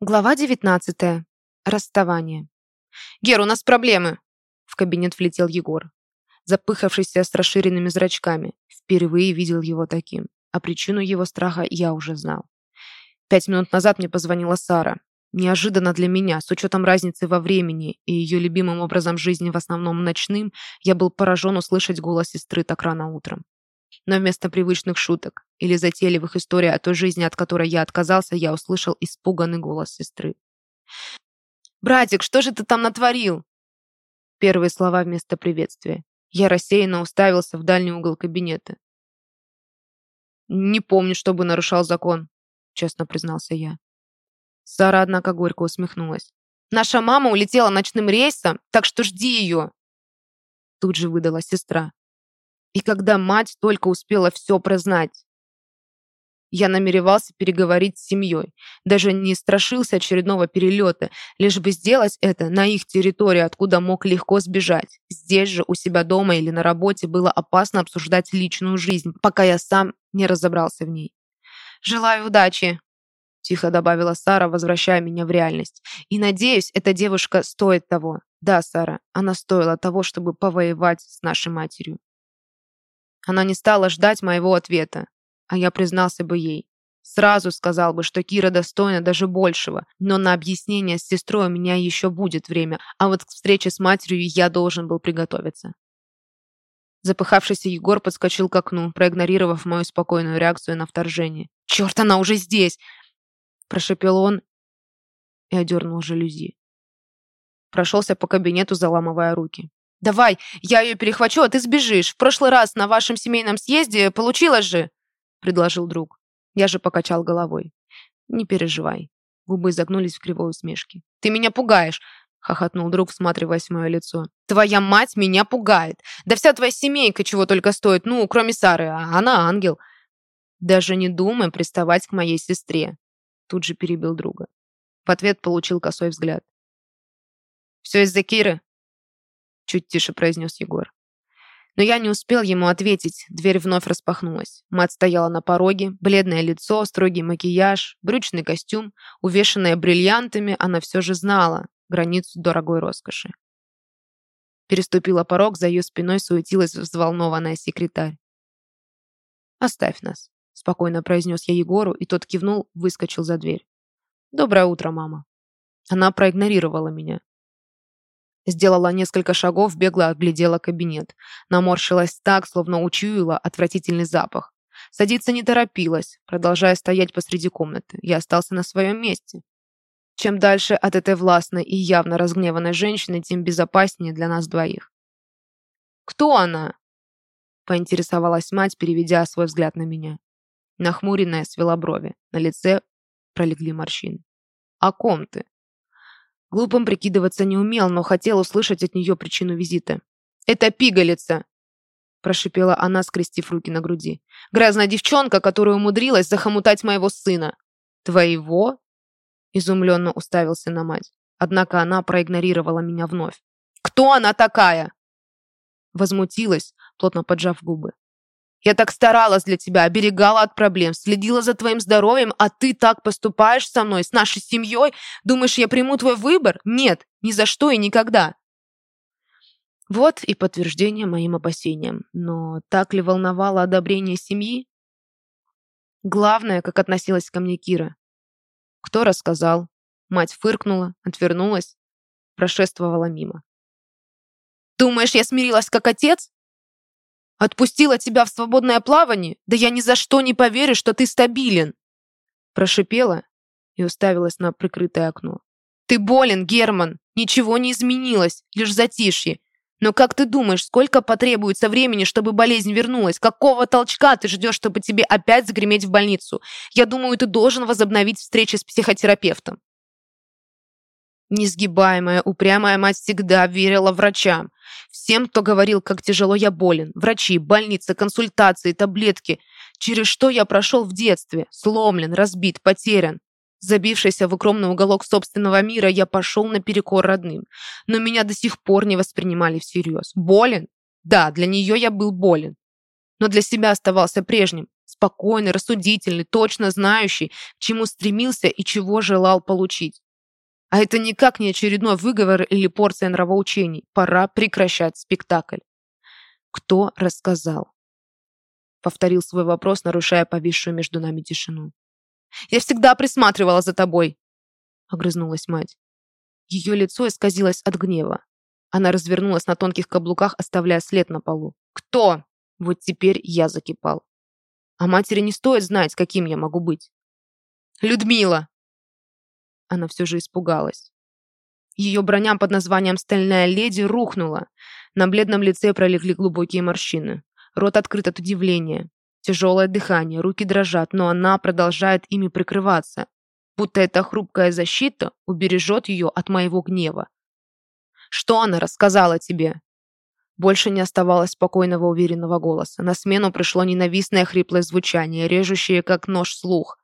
Глава 19. Расставание. «Гер, у нас проблемы!» В кабинет влетел Егор. Запыхавшийся с расширенными зрачками. Впервые видел его таким. А причину его страха я уже знал. Пять минут назад мне позвонила Сара. Неожиданно для меня, с учетом разницы во времени и ее любимым образом жизни в основном ночным, я был поражен услышать голос сестры так рано утром. Но вместо привычных шуток или затейливых историй о той жизни, от которой я отказался, я услышал испуганный голос сестры. «Братик, что же ты там натворил?» Первые слова вместо приветствия. Я рассеянно уставился в дальний угол кабинета. «Не помню, чтобы нарушал закон», — честно признался я. Сара, однако, горько усмехнулась. «Наша мама улетела ночным рейсом, так что жди ее!» Тут же выдала сестра. И когда мать только успела все прознать. Я намеревался переговорить с семьей. Даже не страшился очередного перелета, лишь бы сделать это на их территории, откуда мог легко сбежать. Здесь же, у себя дома или на работе, было опасно обсуждать личную жизнь, пока я сам не разобрался в ней. «Желаю удачи», — тихо добавила Сара, возвращая меня в реальность. «И надеюсь, эта девушка стоит того. Да, Сара, она стоила того, чтобы повоевать с нашей матерью». Она не стала ждать моего ответа, а я признался бы ей. Сразу сказал бы, что Кира достойна даже большего, но на объяснение с сестрой у меня еще будет время, а вот к встрече с матерью я должен был приготовиться. Запыхавшийся Егор подскочил к окну, проигнорировав мою спокойную реакцию на вторжение. «Черт, она уже здесь!» Прошепел он и одернул жалюзи. Прошелся по кабинету, заламывая руки. «Давай, я ее перехвачу, а ты сбежишь. В прошлый раз на вашем семейном съезде получилось же!» — предложил друг. Я же покачал головой. «Не переживай». Губы загнулись в кривой усмешке. «Ты меня пугаешь!» — хохотнул друг, всматриваясь в мое лицо. «Твоя мать меня пугает! Да вся твоя семейка чего только стоит, ну, кроме Сары, а она ангел!» «Даже не думай приставать к моей сестре!» Тут же перебил друга. В ответ получил косой взгляд. «Все из-за Киры?» Чуть тише произнес Егор. Но я не успел ему ответить, дверь вновь распахнулась. Мать стояла на пороге, бледное лицо, строгий макияж, брючный костюм, увешанная бриллиантами, она все же знала границу дорогой роскоши. Переступила порог, за ее спиной суетилась взволнованная секретарь. «Оставь нас», — спокойно произнес я Егору, и тот кивнул, выскочил за дверь. «Доброе утро, мама». Она проигнорировала меня. Сделала несколько шагов, бегло оглядела кабинет. Наморщилась так, словно учуяла отвратительный запах. Садиться не торопилась, продолжая стоять посреди комнаты. Я остался на своем месте. Чем дальше от этой властной и явно разгневанной женщины, тем безопаснее для нас двоих. «Кто она?» поинтересовалась мать, переведя свой взгляд на меня. Нахмуренная свела брови. На лице пролегли морщины. «О ком ты?» Глупым прикидываться не умел, но хотел услышать от нее причину визита. «Это пигалица!» прошипела она, скрестив руки на груди. «Грязная девчонка, которая умудрилась захомутать моего сына». «Твоего?» изумленно уставился на мать. Однако она проигнорировала меня вновь. «Кто она такая?» Возмутилась, плотно поджав губы. Я так старалась для тебя, оберегала от проблем, следила за твоим здоровьем, а ты так поступаешь со мной, с нашей семьей? Думаешь, я приму твой выбор? Нет, ни за что и никогда. Вот и подтверждение моим опасениям. Но так ли волновало одобрение семьи? Главное, как относилась ко мне Кира. Кто рассказал? Мать фыркнула, отвернулась, прошествовала мимо. «Думаешь, я смирилась как отец?» Отпустила тебя в свободное плавание? Да я ни за что не поверю, что ты стабилен!» Прошипела и уставилась на прикрытое окно. «Ты болен, Герман! Ничего не изменилось, лишь затишье. Но как ты думаешь, сколько потребуется времени, чтобы болезнь вернулась? Какого толчка ты ждешь, чтобы тебе опять загреметь в больницу? Я думаю, ты должен возобновить встречи с психотерапевтом». Несгибаемая, упрямая мать всегда верила врачам. Всем, кто говорил, как тяжело я болен. Врачи, больницы, консультации, таблетки. Через что я прошел в детстве. Сломлен, разбит, потерян. Забившийся в укромный уголок собственного мира, я пошел наперекор родным. Но меня до сих пор не воспринимали всерьез. Болен? Да, для нее я был болен. но для себя оставался прежним, спокойный, рассудительный, точно знающий, к чему стремился и чего желал получить. А это никак не очередной выговор или порция нравоучений. Пора прекращать спектакль. Кто рассказал? Повторил свой вопрос, нарушая повисшую между нами тишину. «Я всегда присматривала за тобой!» Огрызнулась мать. Ее лицо исказилось от гнева. Она развернулась на тонких каблуках, оставляя след на полу. «Кто?» Вот теперь я закипал. А матери не стоит знать, каким я могу быть. «Людмила!» Она все же испугалась. Ее броня под названием «Стальная леди» рухнула. На бледном лице пролегли глубокие морщины. Рот открыт от удивления. Тяжелое дыхание, руки дрожат, но она продолжает ими прикрываться. Будто эта хрупкая защита убережет ее от моего гнева. «Что она рассказала тебе?» Больше не оставалось спокойного уверенного голоса. На смену пришло ненавистное хриплое звучание, режущее как нож слух.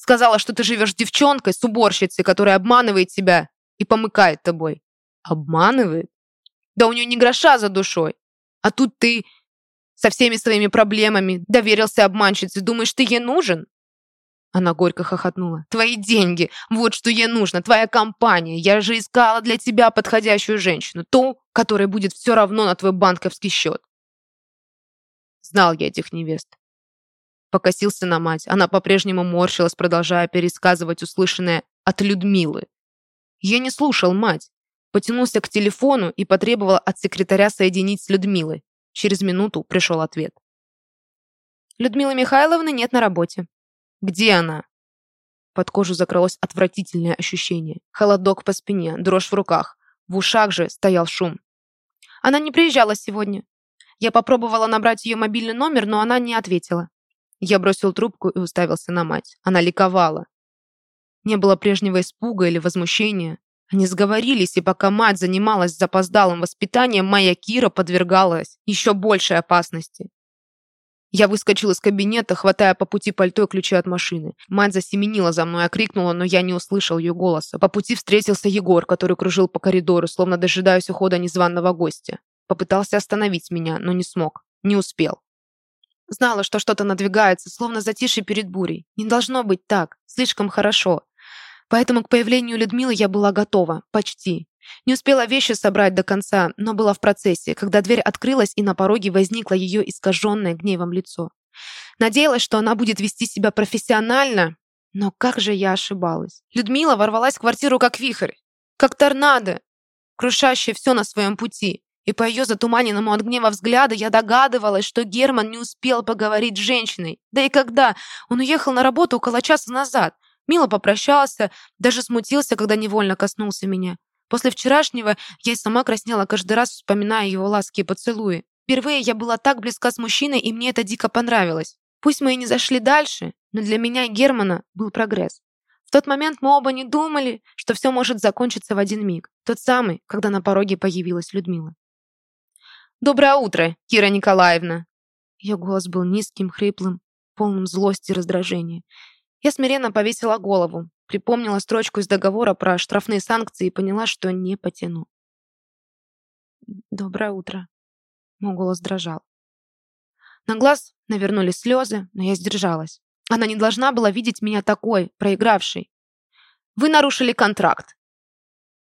Сказала, что ты живешь с девчонкой, с уборщицей, которая обманывает тебя и помыкает тобой. Обманывает? Да у нее не гроша за душой. А тут ты со всеми своими проблемами доверился обманщице. Думаешь, ты ей нужен? Она горько хохотнула. «Твои деньги! Вот что ей нужно! Твоя компания! Я же искала для тебя подходящую женщину, ту, которая будет все равно на твой банковский счет!» Знал я этих невест. Покосился на мать. Она по-прежнему морщилась, продолжая пересказывать услышанное от Людмилы. Я не слушал мать. Потянулся к телефону и потребовал от секретаря соединить с Людмилой. Через минуту пришел ответ. «Людмилы Михайловны нет на работе». «Где она?» Под кожу закралось отвратительное ощущение. Холодок по спине, дрожь в руках. В ушах же стоял шум. «Она не приезжала сегодня. Я попробовала набрать ее мобильный номер, но она не ответила. Я бросил трубку и уставился на мать. Она ликовала. Не было прежнего испуга или возмущения. Они сговорились, и пока мать занималась запоздалым воспитанием, моя Кира подвергалась еще большей опасности. Я выскочил из кабинета, хватая по пути пальто и ключи от машины. Мать засеменила за мной, окрикнула, но я не услышал ее голоса. По пути встретился Егор, который кружил по коридору, словно дожидаясь ухода незваного гостя. Попытался остановить меня, но не смог. Не успел. Знала, что что-то надвигается, словно затишье перед бурей. Не должно быть так. Слишком хорошо. Поэтому к появлению Людмилы я была готова. Почти. Не успела вещи собрать до конца, но была в процессе, когда дверь открылась, и на пороге возникло ее искаженное гневом лицо. Надеялась, что она будет вести себя профессионально, но как же я ошибалась. Людмила ворвалась в квартиру как вихрь, как торнадо, крушащее все на своем пути. И по ее затуманенному от гнева взгляду я догадывалась, что Герман не успел поговорить с женщиной. Да и когда? Он уехал на работу около часа назад. Мило попрощался, даже смутился, когда невольно коснулся меня. После вчерашнего я и сама краснела каждый раз, вспоминая его ласки и поцелуи. Впервые я была так близка с мужчиной, и мне это дико понравилось. Пусть мы и не зашли дальше, но для меня и Германа был прогресс. В тот момент мы оба не думали, что все может закончиться в один миг. Тот самый, когда на пороге появилась Людмила. «Доброе утро, Кира Николаевна!» Ее голос был низким, хриплым, полным злости и раздражения. Я смиренно повесила голову, припомнила строчку из договора про штрафные санкции и поняла, что не потяну. «Доброе утро!» Мой голос дрожал. На глаз навернулись слезы, но я сдержалась. Она не должна была видеть меня такой, проигравшей. «Вы нарушили контракт!»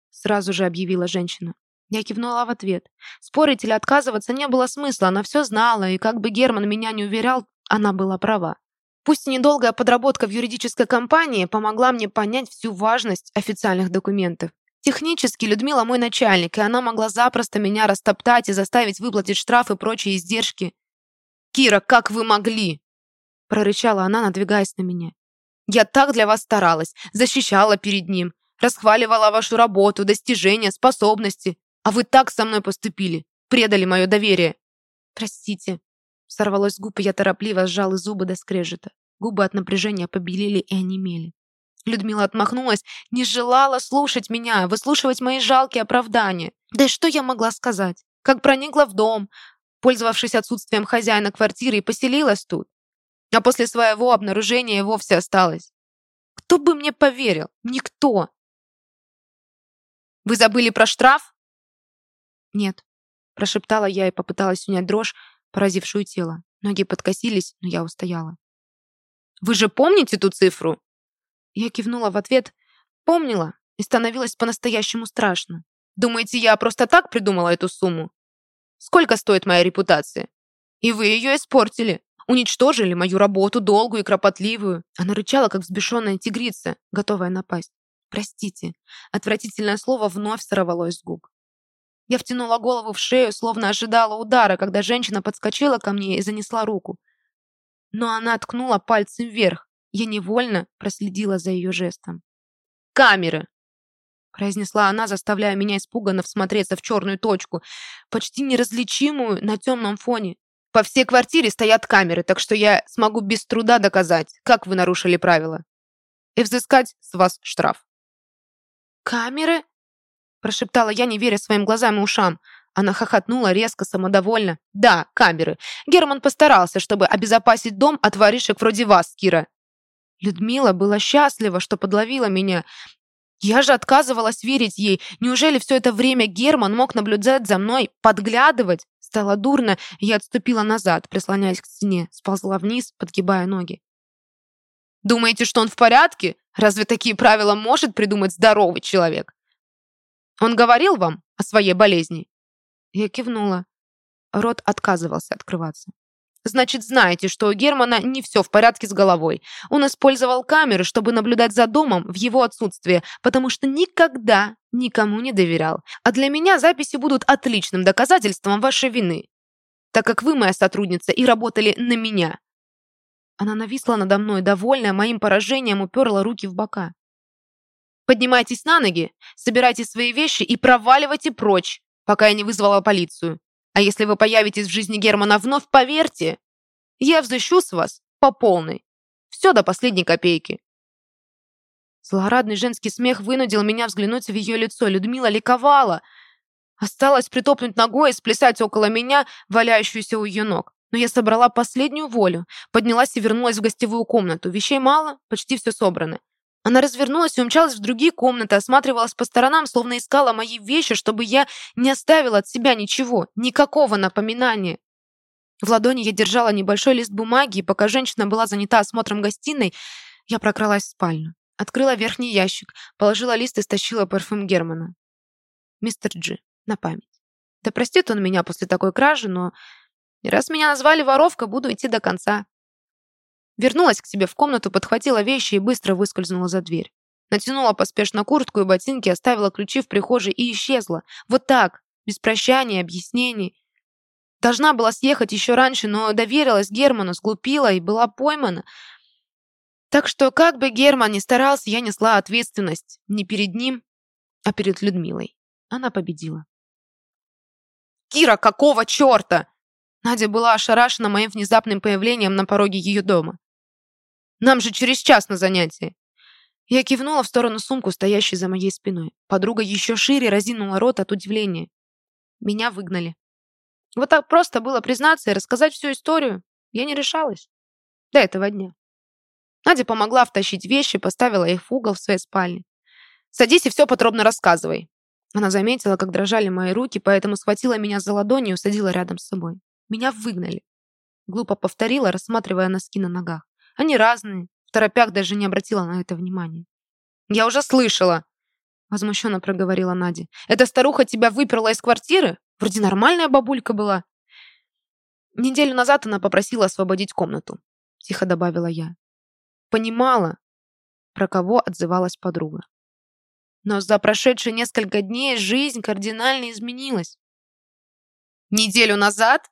Сразу же объявила женщина. Я кивнула в ответ. Спорить или отказываться не было смысла, она все знала, и как бы Герман меня не уверял, она была права. Пусть недолгая подработка в юридической компании помогла мне понять всю важность официальных документов. Технически Людмила мой начальник, и она могла запросто меня растоптать и заставить выплатить штрафы и прочие издержки. «Кира, как вы могли?» прорычала она, надвигаясь на меня. «Я так для вас старалась, защищала перед ним, расхваливала вашу работу, достижения, способности. А вы так со мной поступили, предали мое доверие. Простите. Сорвалось с губ, и я торопливо сжала зубы до скрежета. Губы от напряжения побелели и онемели. Людмила отмахнулась, не желала слушать меня, выслушивать мои жалкие оправдания. Да и что я могла сказать? Как проникла в дом, пользовавшись отсутствием хозяина квартиры, и поселилась тут. А после своего обнаружения и вовсе осталась. Кто бы мне поверил? Никто. «Вы забыли про штраф?» «Нет», — прошептала я и попыталась унять дрожь, поразившую тело. Ноги подкосились, но я устояла. «Вы же помните ту цифру?» Я кивнула в ответ. Помнила, и становилось по-настоящему страшно. «Думаете, я просто так придумала эту сумму? Сколько стоит моя репутация? И вы ее испортили. Уничтожили мою работу, долгую и кропотливую. Она рычала, как взбешенная тигрица, готовая напасть. Простите, отвратительное слово вновь сорвалось с губ. Я втянула голову в шею, словно ожидала удара, когда женщина подскочила ко мне и занесла руку. Но она ткнула пальцем вверх. Я невольно проследила за ее жестом. «Камеры!» произнесла она, заставляя меня испуганно всмотреться в черную точку, почти неразличимую на темном фоне. По всей квартире стоят камеры, так что я смогу без труда доказать, как вы нарушили правила. И взыскать с вас штраф. «Камеры?» – прошептала я, не веря своим глазам и ушам. Она хохотнула резко, самодовольно. «Да, камеры. Герман постарался, чтобы обезопасить дом от воришек вроде вас, Кира». Людмила была счастлива, что подловила меня. Я же отказывалась верить ей. Неужели все это время Герман мог наблюдать за мной, подглядывать? Стало дурно, я отступила назад, прислоняясь к стене, сползла вниз, подгибая ноги. «Думаете, что он в порядке? Разве такие правила может придумать здоровый человек?» «Он говорил вам о своей болезни?» Я кивнула. Рот отказывался открываться. Значит, знаете, что у Германа не все в порядке с головой. Он использовал камеры, чтобы наблюдать за домом в его отсутствие, потому что никогда никому не доверял. А для меня записи будут отличным доказательством вашей вины, так как вы моя сотрудница и работали на меня. Она нависла надо мной, довольная моим поражением, уперла руки в бока. Поднимайтесь на ноги, собирайте свои вещи и проваливайте прочь, пока я не вызвала полицию. А если вы появитесь в жизни Германа вновь, поверьте, я взыщу с вас по полной. Все до последней копейки. Злорадный женский смех вынудил меня взглянуть в ее лицо. Людмила ликовала. Осталось притопнуть ногой и сплясать около меня, валяющуюся у ее ног. Но я собрала последнюю волю, поднялась и вернулась в гостевую комнату. Вещей мало, почти все собрано. Она развернулась и умчалась в другие комнаты, осматривалась по сторонам, словно искала мои вещи, чтобы я не оставила от себя ничего, никакого напоминания. В ладони я держала небольшой лист бумаги, и пока женщина была занята осмотром гостиной, я прокралась в спальню. Открыла верхний ящик, положила лист и стащила парфюм Германа. Мистер Джи, на память. Да простит он меня после такой кражи, но раз меня назвали воровка, буду идти до конца. Вернулась к себе в комнату, подхватила вещи и быстро выскользнула за дверь. Натянула поспешно куртку и ботинки, оставила ключи в прихожей и исчезла. Вот так, без прощания, объяснений. Должна была съехать еще раньше, но доверилась Герману, сглупила и была поймана. Так что, как бы Герман ни старался, я несла ответственность не перед ним, а перед Людмилой. Она победила. «Кира, какого черта?» Надя была ошарашена моим внезапным появлением на пороге ее дома. Нам же через час на занятие. Я кивнула в сторону сумку, стоящей за моей спиной. Подруга еще шире разинула рот от удивления. Меня выгнали. Вот так просто было признаться и рассказать всю историю. Я не решалась. До этого дня. Надя помогла втащить вещи, поставила их в угол в своей спальне. «Садись и все подробно рассказывай». Она заметила, как дрожали мои руки, поэтому схватила меня за ладони и усадила рядом с собой. Меня выгнали. Глупо повторила, рассматривая носки на ногах. Они разные. В торопях даже не обратила на это внимания. «Я уже слышала!» Возмущенно проговорила Надя. «Эта старуха тебя выперла из квартиры? Вроде нормальная бабулька была». Неделю назад она попросила освободить комнату. Тихо добавила я. Понимала, про кого отзывалась подруга. Но за прошедшие несколько дней жизнь кардинально изменилась. «Неделю назад?»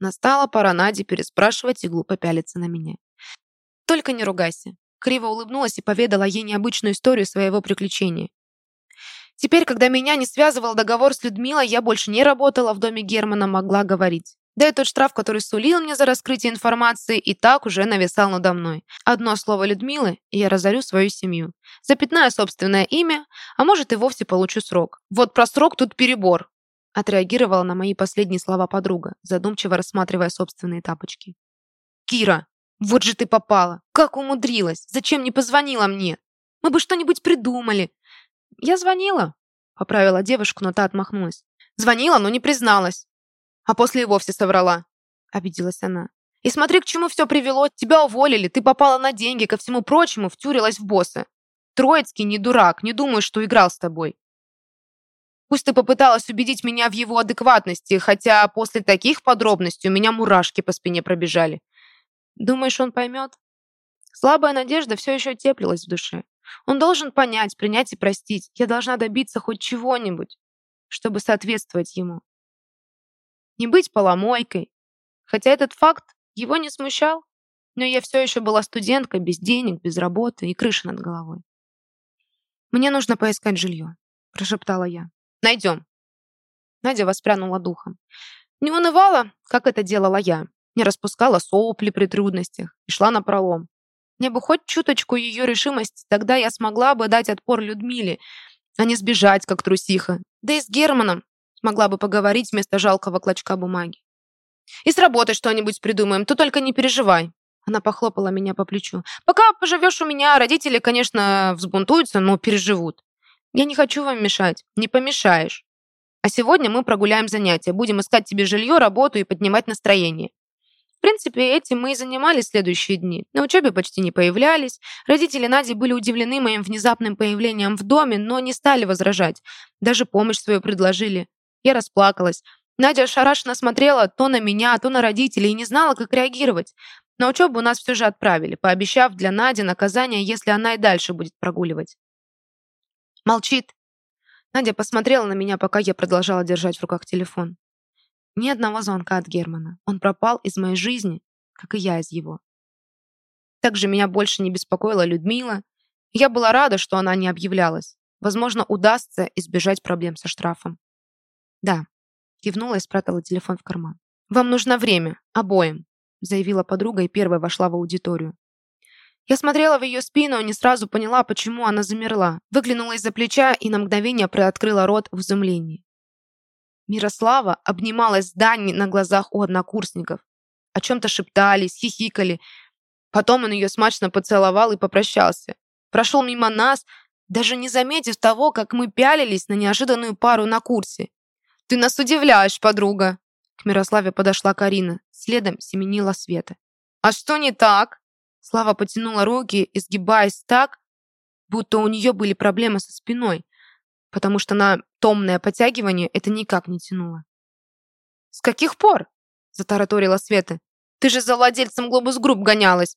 Настала пора Наде переспрашивать и глупо пялиться на меня. «Только не ругайся». Криво улыбнулась и поведала ей необычную историю своего приключения. Теперь, когда меня не связывал договор с Людмилой, я больше не работала в доме Германа, могла говорить. Да и тот штраф, который сулил мне за раскрытие информации, и так уже нависал надо мной. Одно слово Людмилы, и я разорю свою семью. Запятнаю собственное имя, а может и вовсе получу срок. Вот про срок тут перебор. Отреагировала на мои последние слова подруга, задумчиво рассматривая собственные тапочки. «Кира, вот же ты попала! Как умудрилась! Зачем не позвонила мне? Мы бы что-нибудь придумали!» «Я звонила», — поправила девушку, но та отмахнулась. «Звонила, но не призналась. А после и вовсе соврала», — обиделась она. И смотри, к чему все привело. Тебя уволили, ты попала на деньги, ко всему прочему втюрилась в боссы. Троицкий не дурак, не думаю, что играл с тобой. Пусть ты попыталась убедить меня в его адекватности, хотя после таких подробностей у меня мурашки по спине пробежали. Думаешь, он поймет? Слабая надежда все еще теплилась в душе. Он должен понять, принять и простить. Я должна добиться хоть чего-нибудь, чтобы соответствовать ему. Не быть поломойкой. Хотя этот факт его не смущал, но я все еще была студенткой, без денег, без работы и крыши над головой. «Мне нужно поискать жилье», – прошептала я. «Найдем». Надя воспрянула духом. Не унывала, как это делала я. Не распускала сопли при трудностях и шла на пролом. Мне бы хоть чуточку ее решимости, тогда я смогла бы дать отпор Людмиле, а не сбежать, как трусиха. Да и с Германом смогла бы поговорить вместо жалкого клочка бумаги. И с работой что-нибудь придумаем, ты только не переживай. Она похлопала меня по плечу. Пока поживешь у меня, родители, конечно, взбунтуются, но переживут. Я не хочу вам мешать. Не помешаешь. А сегодня мы прогуляем занятия, будем искать тебе жилье, работу и поднимать настроение. Принципе, этим мы и занимались следующие дни. На учебе почти не появлялись. Родители Нади были удивлены моим внезапным появлением в доме, но не стали возражать. Даже помощь свою предложили. Я расплакалась. Надя ошарашенно смотрела то на меня, то на родителей и не знала, как реагировать. На учебу нас все же отправили, пообещав для Нади наказание, если она и дальше будет прогуливать. Молчит. Надя посмотрела на меня, пока я продолжала держать в руках телефон. Ни одного звонка от Германа. Он пропал из моей жизни, как и я из его. Также меня больше не беспокоила Людмила. Я была рада, что она не объявлялась. Возможно, удастся избежать проблем со штрафом. Да, кивнула и спрятала телефон в карман. «Вам нужно время, обоим», заявила подруга и первой вошла в аудиторию. Я смотрела в ее спину и не сразу поняла, почему она замерла. Выглянула из-за плеча и на мгновение приоткрыла рот в изумлении. Мирослава обнималась с Даней на глазах у однокурсников. О чем-то шептались, хихикали. Потом он ее смачно поцеловал и попрощался. Прошел мимо нас, даже не заметив того, как мы пялились на неожиданную пару на курсе. «Ты нас удивляешь, подруга!» К Мирославе подошла Карина. Следом семенила Света. «А что не так?» Слава потянула руки, изгибаясь так, будто у нее были проблемы со спиной потому что на томное подтягивание это никак не тянуло. «С каких пор?» – затараторила Света. «Ты же за владельцем Глобус Групп гонялась!»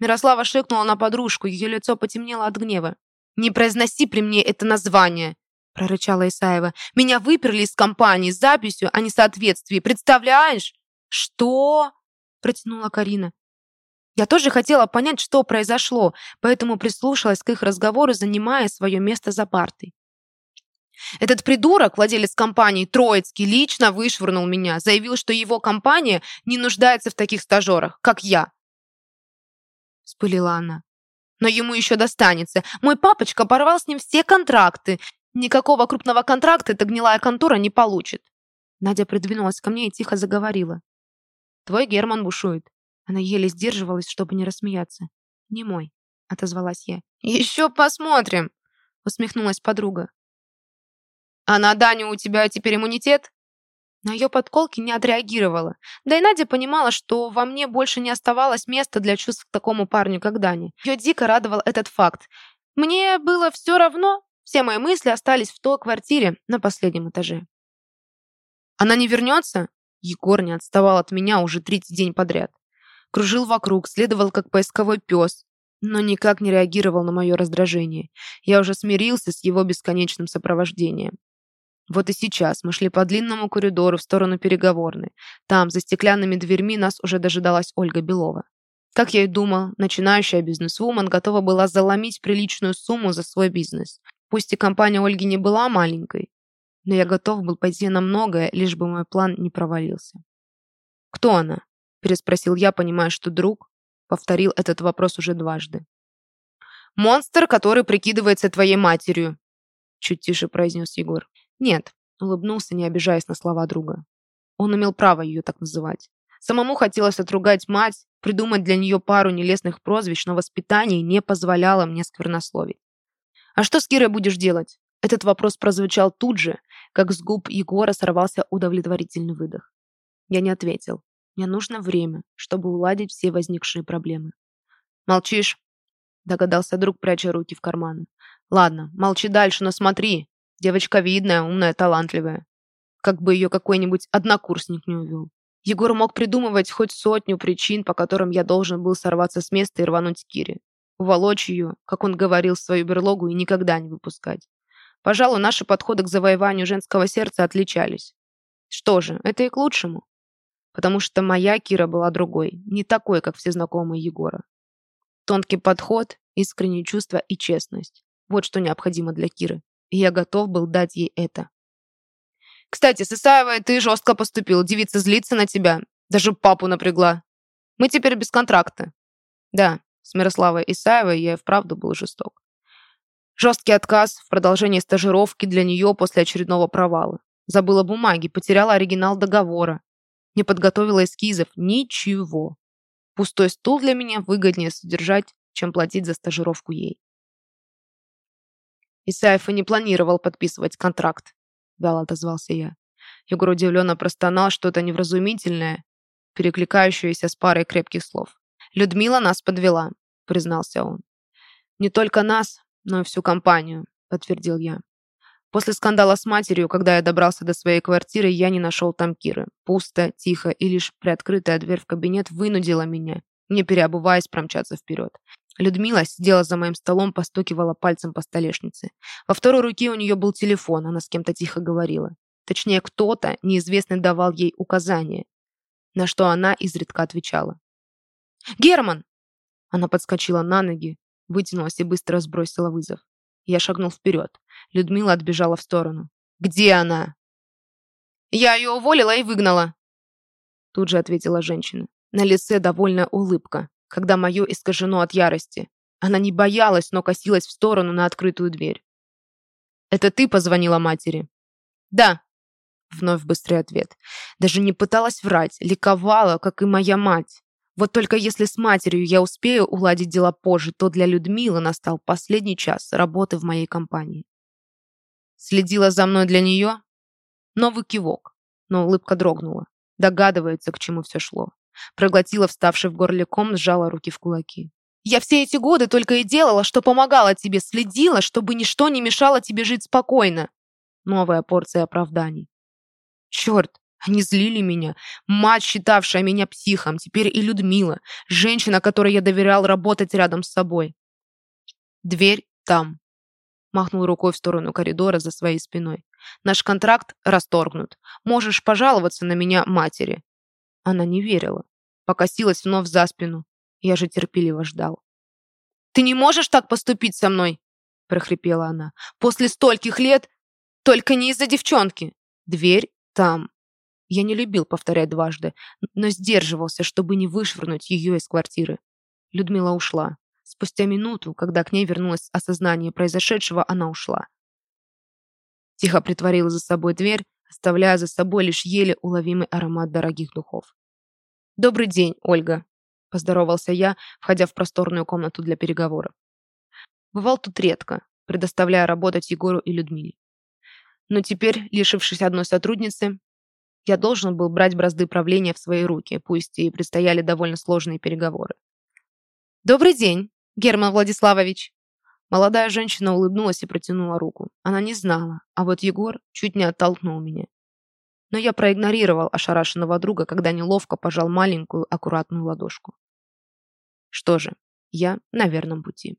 Мирослава шикнула на подружку, ее лицо потемнело от гнева. «Не произноси при мне это название!» – прорычала Исаева. «Меня выперли из компании с записью о несоответствии. Представляешь?» «Что?» – протянула Карина. Я тоже хотела понять, что произошло, поэтому прислушалась к их разговору, занимая свое место за партой. Этот придурок, владелец компании Троицкий, лично вышвырнул меня, заявил, что его компания не нуждается в таких стажерах, как я. Спылила она. Но ему еще достанется. Мой папочка порвал с ним все контракты. Никакого крупного контракта эта гнилая контора не получит. Надя придвинулась ко мне и тихо заговорила. Твой Герман бушует. Она еле сдерживалась, чтобы не рассмеяться. Не мой, отозвалась я. Еще посмотрим, усмехнулась подруга. «А на Даню у тебя теперь иммунитет?» На ее подколки не отреагировала. Да и Надя понимала, что во мне больше не оставалось места для чувств к такому парню, как Дани. Ее дико радовал этот факт. Мне было все равно. Все мои мысли остались в той квартире на последнем этаже. «Она не вернется?» Егор не отставал от меня уже третий день подряд. Кружил вокруг, следовал как поисковой пес, но никак не реагировал на мое раздражение. Я уже смирился с его бесконечным сопровождением. Вот и сейчас мы шли по длинному коридору в сторону переговорной. Там, за стеклянными дверьми, нас уже дожидалась Ольга Белова. Как я и думал, начинающая бизнесвумен готова была заломить приличную сумму за свой бизнес. Пусть и компания Ольги не была маленькой, но я готов был пойти на многое, лишь бы мой план не провалился. «Кто она?» – переспросил я, понимая, что друг повторил этот вопрос уже дважды. «Монстр, который прикидывается твоей матерью», – чуть тише произнес Егор. «Нет», — улыбнулся, не обижаясь на слова друга. Он имел право ее так называть. Самому хотелось отругать мать, придумать для нее пару нелестных прозвищ, но воспитание не позволяло мне сквернословить. «А что с Кирой будешь делать?» Этот вопрос прозвучал тут же, как с губ Егора сорвался удовлетворительный выдох. Я не ответил. Мне нужно время, чтобы уладить все возникшие проблемы. Молчишь? Догадался друг, пряча руки в карманы. Ладно, молчи дальше, но смотри. Девочка видная, умная, талантливая. Как бы ее какой-нибудь однокурсник не увел. Егор мог придумывать хоть сотню причин, по которым я должен был сорваться с места и рвануть к Кире. Уволочь ее, как он говорил, в свою берлогу и никогда не выпускать. Пожалуй, наши подходы к завоеванию женского сердца отличались. Что же, это и к лучшему. Потому что моя Кира была другой, не такой, как все знакомые Егора. Тонкий подход, искренние чувства и честность. Вот что необходимо для Киры. И я готов был дать ей это. Кстати, с ты жестко поступил. Девица злится на тебя. Даже папу напрягла. Мы теперь без контракта. Да, с Мирославой Исаевой я и вправду был жесток. Жесткий отказ в продолжении стажировки для нее после очередного провала. Забыла бумаги, потеряла оригинал договора. Не подготовила эскизов. Ничего. Пустой стул для меня выгоднее содержать, чем платить за стажировку ей. Исаев и не планировал подписывать контракт. — вяло отозвался я. Егор удивленно простонал что-то невразумительное, перекликающееся с парой крепких слов. «Людмила нас подвела», — признался он. «Не только нас, но и всю компанию», — подтвердил я. После скандала с матерью, когда я добрался до своей квартиры, я не нашел там Киры. Пусто, тихо, и лишь приоткрытая дверь в кабинет вынудила меня, не переобуваясь, промчаться вперед. Людмила сидела за моим столом, постукивала пальцем по столешнице. Во второй руке у нее был телефон, она с кем-то тихо говорила. Точнее, кто-то, неизвестный, давал ей указания, на что она изредка отвечала. «Герман!» Она подскочила на ноги, вытянулась и быстро сбросила вызов. Я шагнул вперед. Людмила отбежала в сторону. «Где она?» «Я ее уволила и выгнала!» Тут же ответила женщина. На лице довольная улыбка когда мое искажено от ярости. Она не боялась, но косилась в сторону на открытую дверь. «Это ты позвонила матери?» «Да», — вновь быстрый ответ. Даже не пыталась врать, ликовала, как и моя мать. Вот только если с матерью я успею уладить дела позже, то для Людмилы настал последний час работы в моей компании. Следила за мной для нее? Новый кивок, но улыбка дрогнула. Догадывается, к чему все шло. Проглотила вставший в горле ком, сжала руки в кулаки. «Я все эти годы только и делала, что помогала тебе, следила, чтобы ничто не мешало тебе жить спокойно». Новая порция оправданий. «Черт, они злили меня. Мать, считавшая меня психом, теперь и Людмила, женщина, которой я доверял работать рядом с собой. Дверь там. Махнул рукой в сторону коридора за своей спиной. Наш контракт расторгнут. Можешь пожаловаться на меня матери. Она не верила. Покосилась вновь за спину. Я же терпеливо ждал. «Ты не можешь так поступить со мной?» прохрипела она. «После стольких лет? Только не из-за девчонки. Дверь там». Я не любил повторять дважды, но сдерживался, чтобы не вышвырнуть ее из квартиры. Людмила ушла. Спустя минуту, когда к ней вернулось осознание произошедшего, она ушла. Тихо притворила за собой дверь, оставляя за собой лишь еле уловимый аромат дорогих духов. «Добрый день, Ольга», – поздоровался я, входя в просторную комнату для переговоров. Бывал тут редко, предоставляя работать Егору и Людмиле. Но теперь, лишившись одной сотрудницы, я должен был брать бразды правления в свои руки, пусть и предстояли довольно сложные переговоры. «Добрый день, Герман Владиславович!» Молодая женщина улыбнулась и протянула руку. Она не знала, а вот Егор чуть не оттолкнул меня. Но я проигнорировал ошарашенного друга, когда неловко пожал маленькую аккуратную ладошку. Что же, я на верном пути.